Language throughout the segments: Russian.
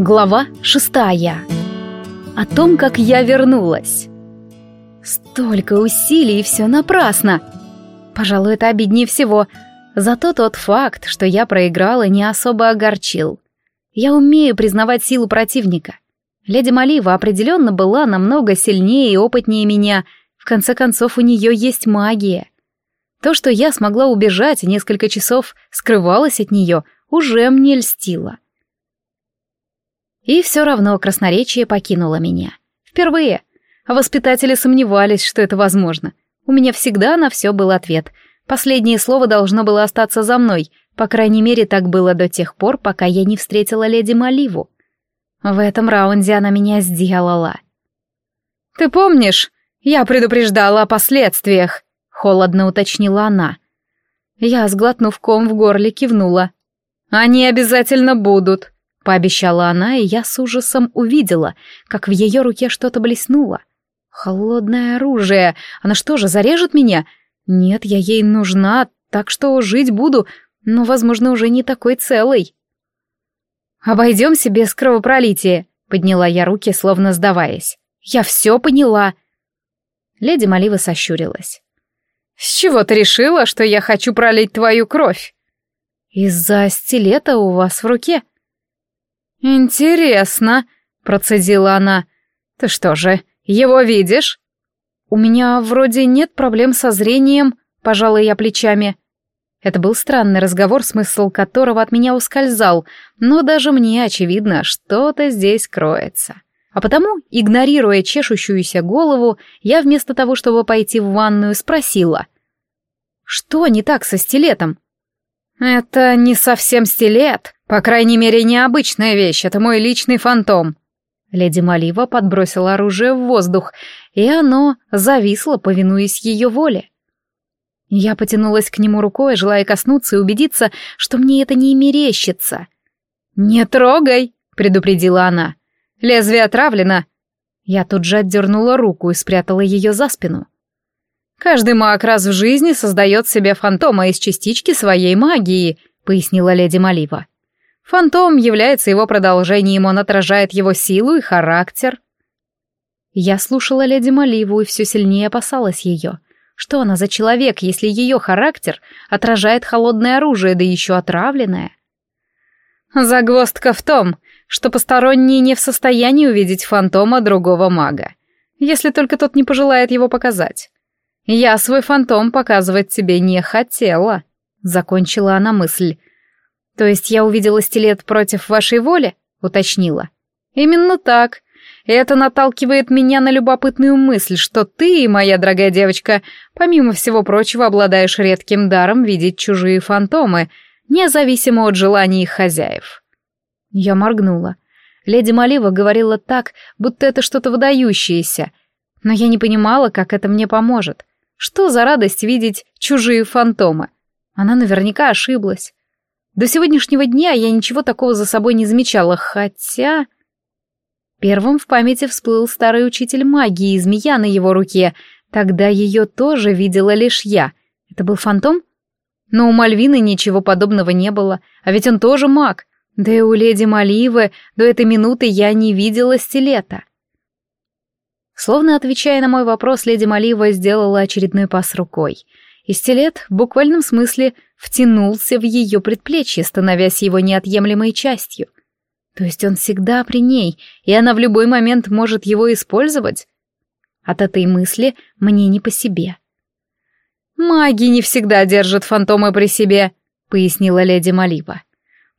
Глава шестая. О том, как я вернулась. Столько усилий, и все напрасно. Пожалуй, это обиднее всего. Зато тот факт, что я проиграла, не особо огорчил. Я умею признавать силу противника. Леди Малива определенно была намного сильнее и опытнее меня. В конце концов, у нее есть магия. То, что я смогла убежать и несколько часов скрывалась от нее, уже мне льстило. И все равно красноречие покинуло меня. Впервые. А воспитатели сомневались, что это возможно. У меня всегда на все был ответ. Последнее слово должно было остаться за мной. По крайней мере, так было до тех пор, пока я не встретила леди Маливу. В этом раунде она меня сделала. «Ты помнишь? Я предупреждала о последствиях», — холодно уточнила она. Я, сглотнув ком в горле, кивнула. «Они обязательно будут», — пообещала она, и я с ужасом увидела, как в ее руке что-то блеснуло. «Холодное оружие! Она что же, зарежет меня? Нет, я ей нужна, так что жить буду, но, возможно, уже не такой целый». «Обойдемся без кровопролития», — подняла я руки, словно сдаваясь. «Я все поняла». Леди Малива сощурилась. «С чего ты решила, что я хочу пролить твою кровь?» «Из-за стилета у вас в руке», «Интересно», — процедила она. «Ты что же, его видишь?» «У меня вроде нет проблем со зрением», — пожала я плечами. Это был странный разговор, смысл которого от меня ускользал, но даже мне очевидно, что-то здесь кроется. А потому, игнорируя чешущуюся голову, я вместо того, чтобы пойти в ванную, спросила. «Что не так со стилетом?» «Это не совсем стилет», по крайней мере, необычная вещь, это мой личный фантом. Леди Малива подбросила оружие в воздух, и оно зависло, повинуясь ее воле. Я потянулась к нему рукой, желая коснуться и убедиться, что мне это не мерещится. «Не трогай!» — предупредила она. «Лезвие отравлено!» Я тут же отдернула руку и спрятала ее за спину. «Каждый маг раз в жизни создает себе фантома из частички своей магии», — пояснила леди Малива. Фантом является его продолжением, он отражает его силу и характер. Я слушала леди Маливу и все сильнее опасалась ее. Что она за человек, если ее характер отражает холодное оружие, да еще отравленное? Загвоздка в том, что посторонние не в состоянии увидеть фантома другого мага, если только тот не пожелает его показать. Я свой фантом показывать тебе не хотела, закончила она мысль, «То есть я увидела стилет против вашей воли?» — уточнила. «Именно так. Это наталкивает меня на любопытную мысль, что ты, моя дорогая девочка, помимо всего прочего, обладаешь редким даром видеть чужие фантомы, независимо от желаний их хозяев». Я моргнула. Леди Малива говорила так, будто это что-то выдающееся, но я не понимала, как это мне поможет. Что за радость видеть чужие фантомы? Она наверняка ошиблась. До сегодняшнего дня я ничего такого за собой не замечала, хотя... Первым в памяти всплыл старый учитель магии, змея на его руке. Тогда ее тоже видела лишь я. Это был фантом? Но у Мальвины ничего подобного не было, а ведь он тоже маг. Да и у леди Маливы до этой минуты я не видела стилета. Словно отвечая на мой вопрос, леди Малива сделала очередной пас рукой — и стилет в буквальном смысле втянулся в ее предплечье, становясь его неотъемлемой частью. То есть он всегда при ней, и она в любой момент может его использовать? От этой мысли мне не по себе. «Маги не всегда держат фантомы при себе», — пояснила леди Малива.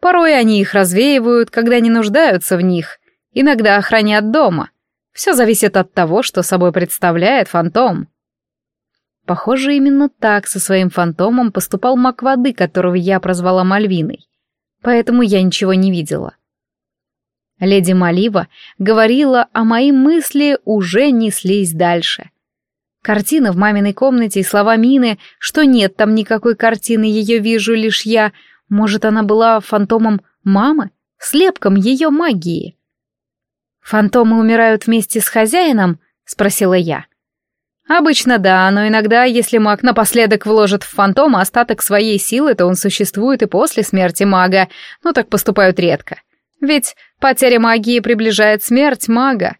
«Порой они их развеивают, когда не нуждаются в них, иногда охранят дома. Все зависит от того, что собой представляет фантом». Похоже, именно так со своим фантомом поступал маг воды, которого я прозвала Мальвиной. Поэтому я ничего не видела. Леди Малива говорила, а мои мысли уже неслись дальше. Картина в маминой комнате и слова Мины, что нет там никакой картины, ее вижу лишь я. Может, она была фантомом мамы, слепком ее магии? «Фантомы умирают вместе с хозяином?» — спросила я. Обычно да, но иногда, если маг напоследок вложит в фантома остаток своей силы, то он существует и после смерти мага, но так поступают редко. Ведь потеря магии приближает смерть мага.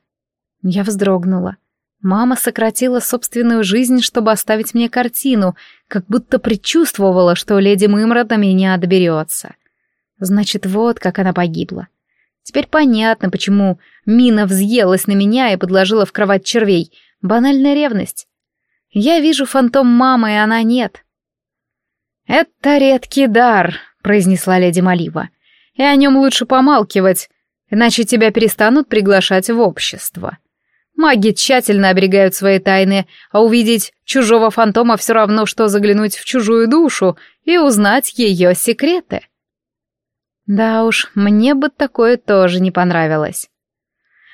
Я вздрогнула. Мама сократила собственную жизнь, чтобы оставить мне картину, как будто предчувствовала, что леди Мымра до меня доберется. Значит, вот как она погибла. Теперь понятно, почему Мина взъелась на меня и подложила в кровать червей. Банальная ревность. Я вижу фантом мамы, и она нет. «Это редкий дар», — произнесла леди Малива. «И о нем лучше помалкивать, иначе тебя перестанут приглашать в общество. Маги тщательно оберегают свои тайны, а увидеть чужого фантома все равно, что заглянуть в чужую душу и узнать ее секреты». Да уж, мне бы такое тоже не понравилось.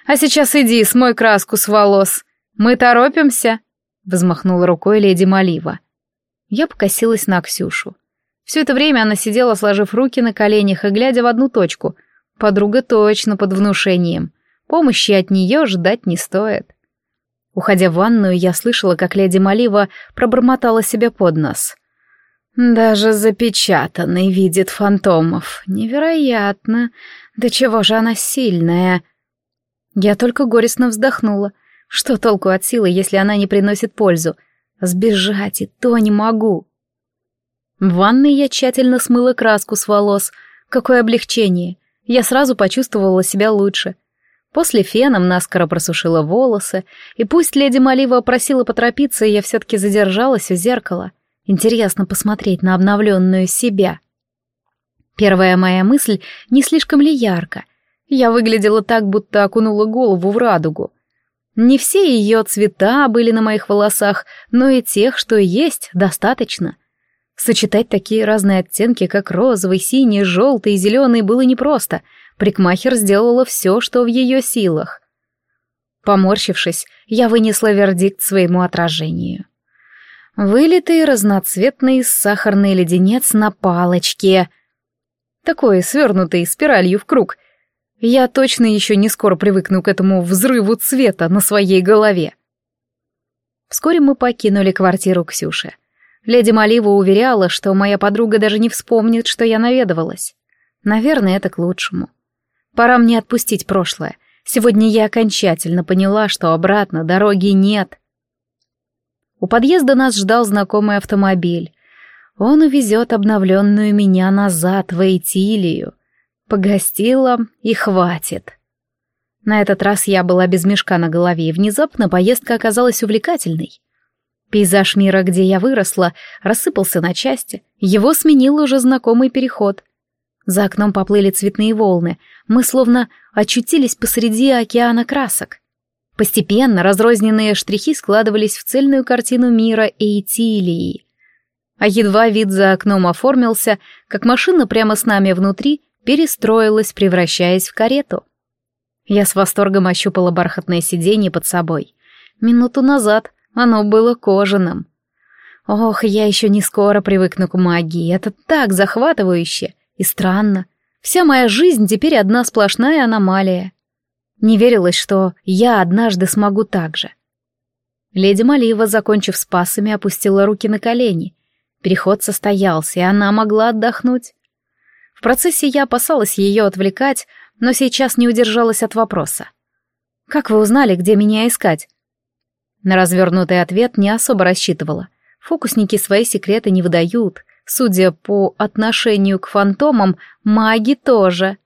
«А сейчас иди, смой краску с волос. Мы торопимся», — взмахнула рукой леди Малива. Я покосилась на Ксюшу. Все это время она сидела, сложив руки на коленях и глядя в одну точку. Подруга точно под внушением. Помощи от нее ждать не стоит. Уходя в ванную, я слышала, как леди Малива пробормотала себе под нос. «Даже запечатанный видит фантомов. Невероятно. Да чего же она сильная?» Я только горестно вздохнула. Что толку от силы, если она не приносит пользу? Сбежать и то не могу. В ванной я тщательно смыла краску с волос. Какое облегчение. Я сразу почувствовала себя лучше. После феном наскоро просушила волосы, и пусть леди Малива просила поторопиться, я все-таки задержалась у зеркала. Интересно посмотреть на обновленную себя. Первая моя мысль, не слишком ли ярко. Я выглядела так, будто окунула голову в радугу. Не все ее цвета были на моих волосах, но и тех, что есть, достаточно. Сочетать такие разные оттенки, как розовый, синий, желтый и зеленый, было непросто. Прикмахер сделала все, что в ее силах. Поморщившись, я вынесла вердикт своему отражению. Вылитый разноцветный сахарный леденец на палочке. Такой свернутый спиралью в круг, я точно еще не скоро привыкну к этому взрыву цвета на своей голове. Вскоре мы покинули квартиру Ксюши. Леди Малива уверяла, что моя подруга даже не вспомнит, что я наведывалась. Наверное, это к лучшему. Пора мне отпустить прошлое. Сегодня я окончательно поняла, что обратно дороги нет. У подъезда нас ждал знакомый автомобиль. Он увезет обновленную меня назад в Эйтилию. Погостила и хватит. На этот раз я была без мешка на голове, и внезапно поездка оказалась увлекательной. Пейзаж мира, где я выросла, рассыпался на части, его сменил уже знакомый переход. За окном поплыли цветные волны, мы словно очутились посреди океана красок. Постепенно разрозненные штрихи складывались в цельную картину мира Эйтилии. А едва вид за окном оформился, как машина прямо с нами внутри перестроилась, превращаясь в карету. Я с восторгом ощупала бархатное сиденье под собой. Минуту назад оно было кожаным. Ох, я еще не скоро привыкну к магии, это так захватывающе и странно. Вся моя жизнь теперь одна сплошная аномалия. Не верилось, что я однажды смогу так же. Леди Малива, закончив с пасами, опустила руки на колени. Переход состоялся, и она могла отдохнуть процессе я опасалась ее отвлекать, но сейчас не удержалась от вопроса. «Как вы узнали, где меня искать?» На развернутый ответ не особо рассчитывала. Фокусники свои секреты не выдают. Судя по отношению к фантомам, маги тоже.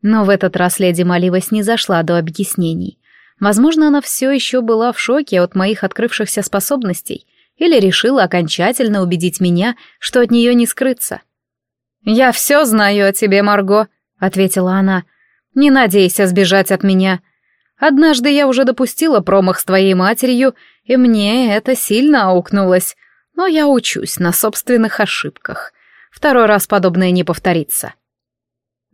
Но в этот раз леди Маливас не зашла до объяснений. Возможно, она все еще была в шоке от моих открывшихся способностей или решила окончательно убедить меня, что от нее не скрыться. «Я все знаю о тебе, Марго», — ответила она. «Не надейся сбежать от меня. Однажды я уже допустила промах с твоей матерью, и мне это сильно аукнулось. Но я учусь на собственных ошибках. Второй раз подобное не повторится».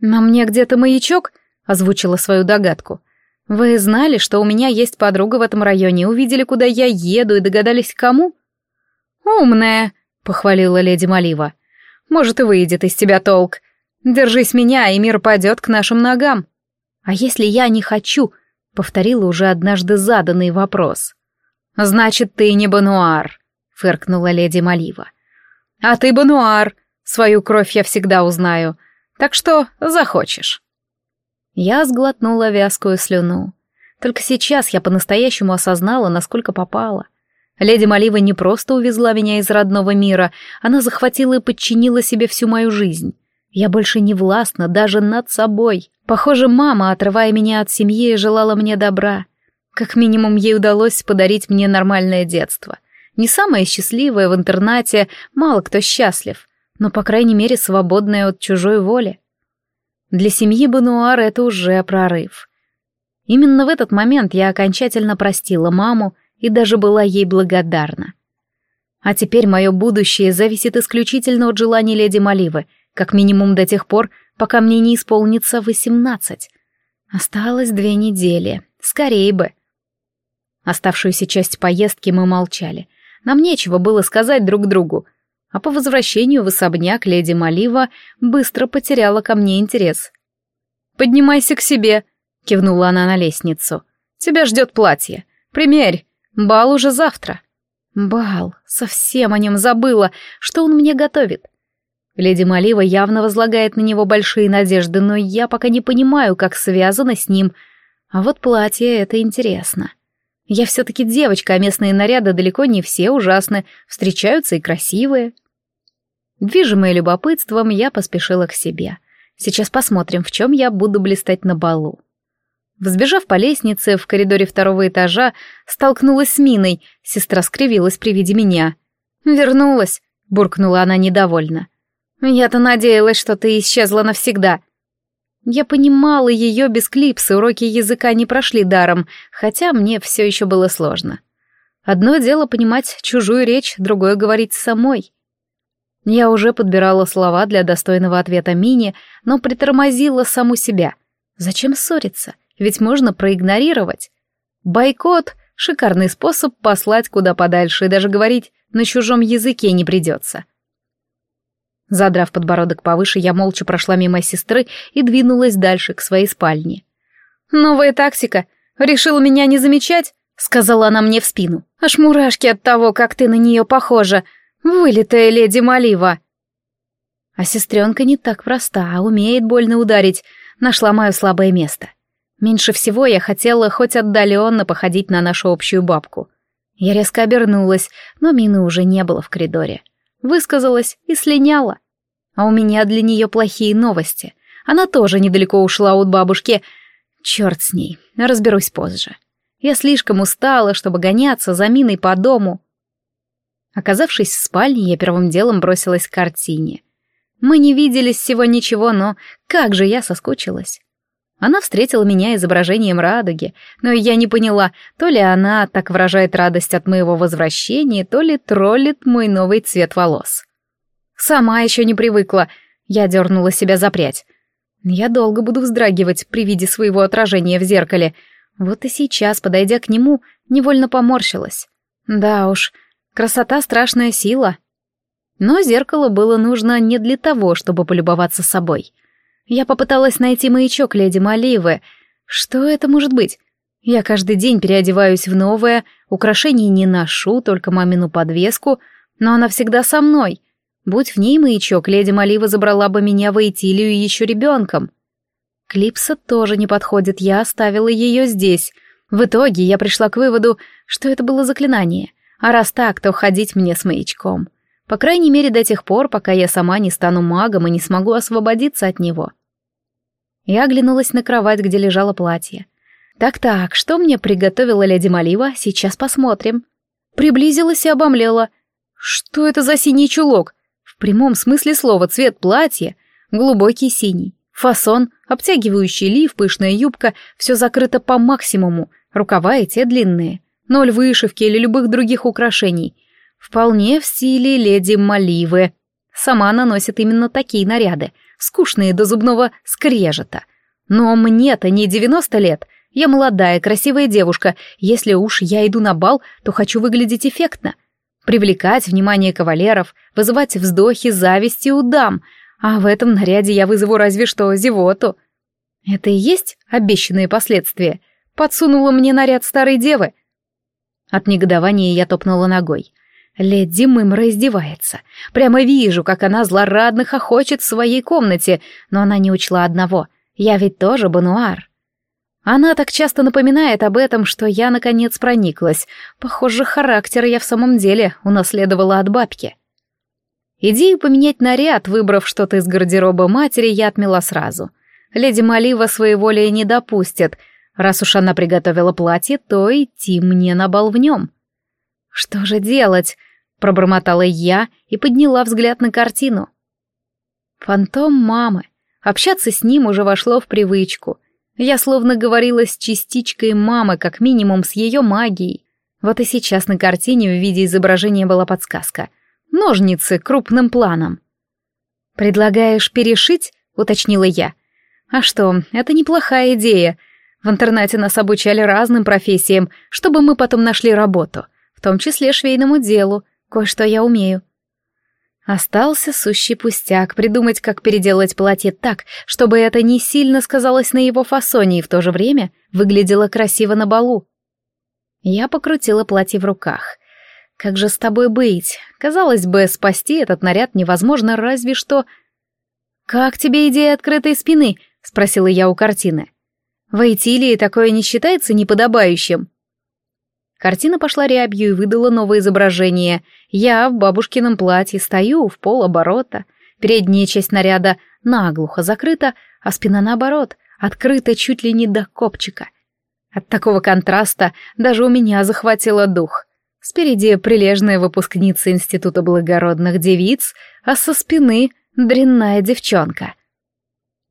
«На мне где-то маячок?» — озвучила свою догадку. «Вы знали, что у меня есть подруга в этом районе, увидели, куда я еду и догадались, к кому?» «Умная», — похвалила леди Малива. Может, и выйдет из тебя толк. Держись меня, и мир пойдет к нашим ногам. А если я не хочу? Повторила уже однажды заданный вопрос. Значит, ты не Бануар, фыркнула леди Малива. А ты Бануар. Свою кровь я всегда узнаю. Так что захочешь. Я сглотнула вязкую слюну. Только сейчас я по-настоящему осознала, насколько попала. Леди Малива не просто увезла меня из родного мира, она захватила и подчинила себе всю мою жизнь. Я больше не властна даже над собой. Похоже, мама, отрывая меня от семьи, желала мне добра. Как минимум, ей удалось подарить мне нормальное детство. Не самое счастливое в интернате, мало кто счастлив, но, по крайней мере, свободное от чужой воли. Для семьи Бануар это уже прорыв. Именно в этот момент я окончательно простила маму и даже была ей благодарна. А теперь мое будущее зависит исключительно от желаний леди Маливы, как минимум до тех пор, пока мне не исполнится восемнадцать. Осталось две недели. Скорее бы. Оставшуюся часть поездки мы молчали. Нам нечего было сказать друг другу. А по возвращению в особняк леди Малива быстро потеряла ко мне интерес. «Поднимайся к себе», — кивнула она на лестницу. «Тебя ждет платье. Примерь. Бал уже завтра». «Бал. Совсем о нем забыла. Что он мне готовит?» Леди Малива явно возлагает на него большие надежды, но я пока не понимаю, как связано с ним. А вот платье — это интересно. Я все-таки девочка, а местные наряды далеко не все ужасны, встречаются и красивые. Движимая любопытством, я поспешила к себе. Сейчас посмотрим, в чем я буду блистать на балу. Взбежав по лестнице в коридоре второго этажа, столкнулась с Миной, сестра скривилась при виде меня. «Вернулась», — буркнула она недовольно. «Я-то надеялась, что ты исчезла навсегда». Я понимала ее без клипса, уроки языка не прошли даром, хотя мне все еще было сложно. Одно дело понимать чужую речь, другое — говорить самой. Я уже подбирала слова для достойного ответа Мини, но притормозила саму себя. Зачем ссориться? Ведь можно проигнорировать. Бойкот — шикарный способ послать куда подальше, и даже говорить на чужом языке не придется. Задрав подбородок повыше, я молча прошла мимо сестры и двинулась дальше, к своей спальне. «Новая тактика. Решила меня не замечать?» — сказала она мне в спину. «Аж мурашки от того, как ты на нее похожа. Вылитая леди Малива». А сестренка не так проста, а умеет больно ударить. Нашла мое слабое место. Меньше всего я хотела хоть отдаленно походить на нашу общую бабку. Я резко обернулась, но Мины уже не было в коридоре высказалась и слиняла. А у меня для нее плохие новости. Она тоже недалеко ушла от бабушки. Черт с ней, разберусь позже. Я слишком устала, чтобы гоняться за миной по дому. Оказавшись в спальне, я первым делом бросилась к картине. Мы не виделись всего ничего, но как же я соскучилась. Она встретила меня изображением радуги, но я не поняла, то ли она так выражает радость от моего возвращения, то ли троллит мой новый цвет волос. Сама еще не привыкла, я дернула себя за прядь. Я долго буду вздрагивать при виде своего отражения в зеркале. Вот и сейчас, подойдя к нему, невольно поморщилась. Да уж, красота — страшная сила. Но зеркало было нужно не для того, чтобы полюбоваться собой — я попыталась найти маячок леди Маливы. Что это может быть? Я каждый день переодеваюсь в новое, украшений не ношу, только мамину подвеску, но она всегда со мной. Будь в ней маячок, леди Малива забрала бы меня в Эйтилию еще ребенком. Клипса тоже не подходит, я оставила ее здесь. В итоге я пришла к выводу, что это было заклинание, а раз так, то ходить мне с маячком. По крайней мере, до тех пор, пока я сама не стану магом и не смогу освободиться от него. Я оглянулась на кровать, где лежало платье. Так-так, что мне приготовила леди Малива, сейчас посмотрим. Приблизилась и обомлела. Что это за синий чулок? В прямом смысле слова цвет платья. Глубокий синий. Фасон, обтягивающий лиф, пышная юбка, все закрыто по максимуму, рукава и те длинные. Ноль вышивки или любых других украшений. Вполне в стиле леди Маливы. Сама она носит именно такие наряды — скучные до зубного скрежета. Но мне-то не 90 лет, я молодая, красивая девушка, если уж я иду на бал, то хочу выглядеть эффектно. Привлекать внимание кавалеров, вызывать вздохи зависти у дам, а в этом наряде я вызову разве что зевоту. Это и есть обещанные последствия. Подсунула мне наряд старой девы. От негодования я топнула ногой. Леди Мымра издевается. Прямо вижу, как она злорадно хохочет в своей комнате, но она не учла одного. Я ведь тоже бануар. Она так часто напоминает об этом, что я, наконец, прониклась. Похоже, характер я в самом деле унаследовала от бабки. Идею поменять наряд, выбрав что-то из гардероба матери, я отмела сразу. Леди Малива своеволия не допустит. Раз уж она приготовила платье, то идти мне на бал в нем. Что же делать? Пробормотала я и подняла взгляд на картину. Фантом мамы. Общаться с ним уже вошло в привычку — я словно говорила с частичкой мамы, как минимум с ее магией. Вот и сейчас на картине в виде изображения была подсказка. Ножницы крупным планом. «Предлагаешь перешить?» — уточнила я. «А что, это неплохая идея. В интернате нас обучали разным профессиям, чтобы мы потом нашли работу, в том числе швейному делу. Кое-что я умею. Остался сущий пустяк придумать, как переделать платье так, чтобы это не сильно сказалось на его фасоне и в то же время выглядело красиво на балу. Я покрутила платье в руках. Как же с тобой быть? Казалось бы, спасти этот наряд невозможно разве что... «Как тебе идея открытой спины?» — спросила я у картины. «В Айтилии такое не считается неподобающим?» Картина пошла рябью и выдала новое изображение. Я в бабушкином платье стою в полоборота. Передняя часть наряда наглухо закрыта, а спина наоборот, открыта чуть ли не до копчика. От такого контраста даже у меня захватило дух. Спереди прилежная выпускница Института благородных девиц, а со спины дрянная девчонка.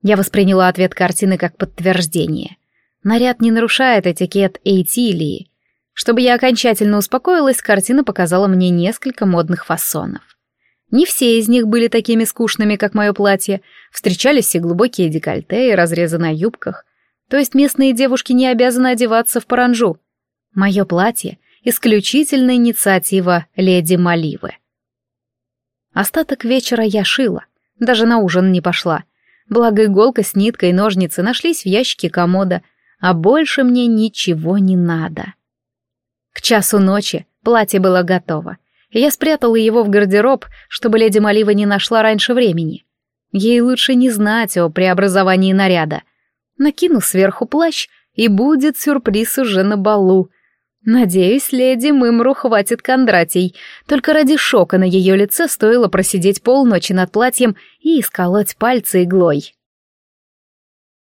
Я восприняла ответ картины как подтверждение. Наряд не нарушает этикет Эйтилии. Чтобы я окончательно успокоилась, картина показала мне несколько модных фасонов. Не все из них были такими скучными, как мое платье. Встречались и глубокие декольте, и разрезы на юбках. То есть местные девушки не обязаны одеваться в паранжу. Мое платье — исключительная инициатива леди Маливы. Остаток вечера я шила, даже на ужин не пошла. Благо иголка с ниткой и ножницы нашлись в ящике комода, а больше мне ничего не надо. К часу ночи платье было готово, я спрятала его в гардероб, чтобы леди Малива не нашла раньше времени. Ей лучше не знать о преобразовании наряда. Накину сверху плащ, и будет сюрприз уже на балу. Надеюсь, леди Мымру хватит Кондратий. Только ради шока на ее лице стоило просидеть полночи над платьем и исколоть пальцы иглой.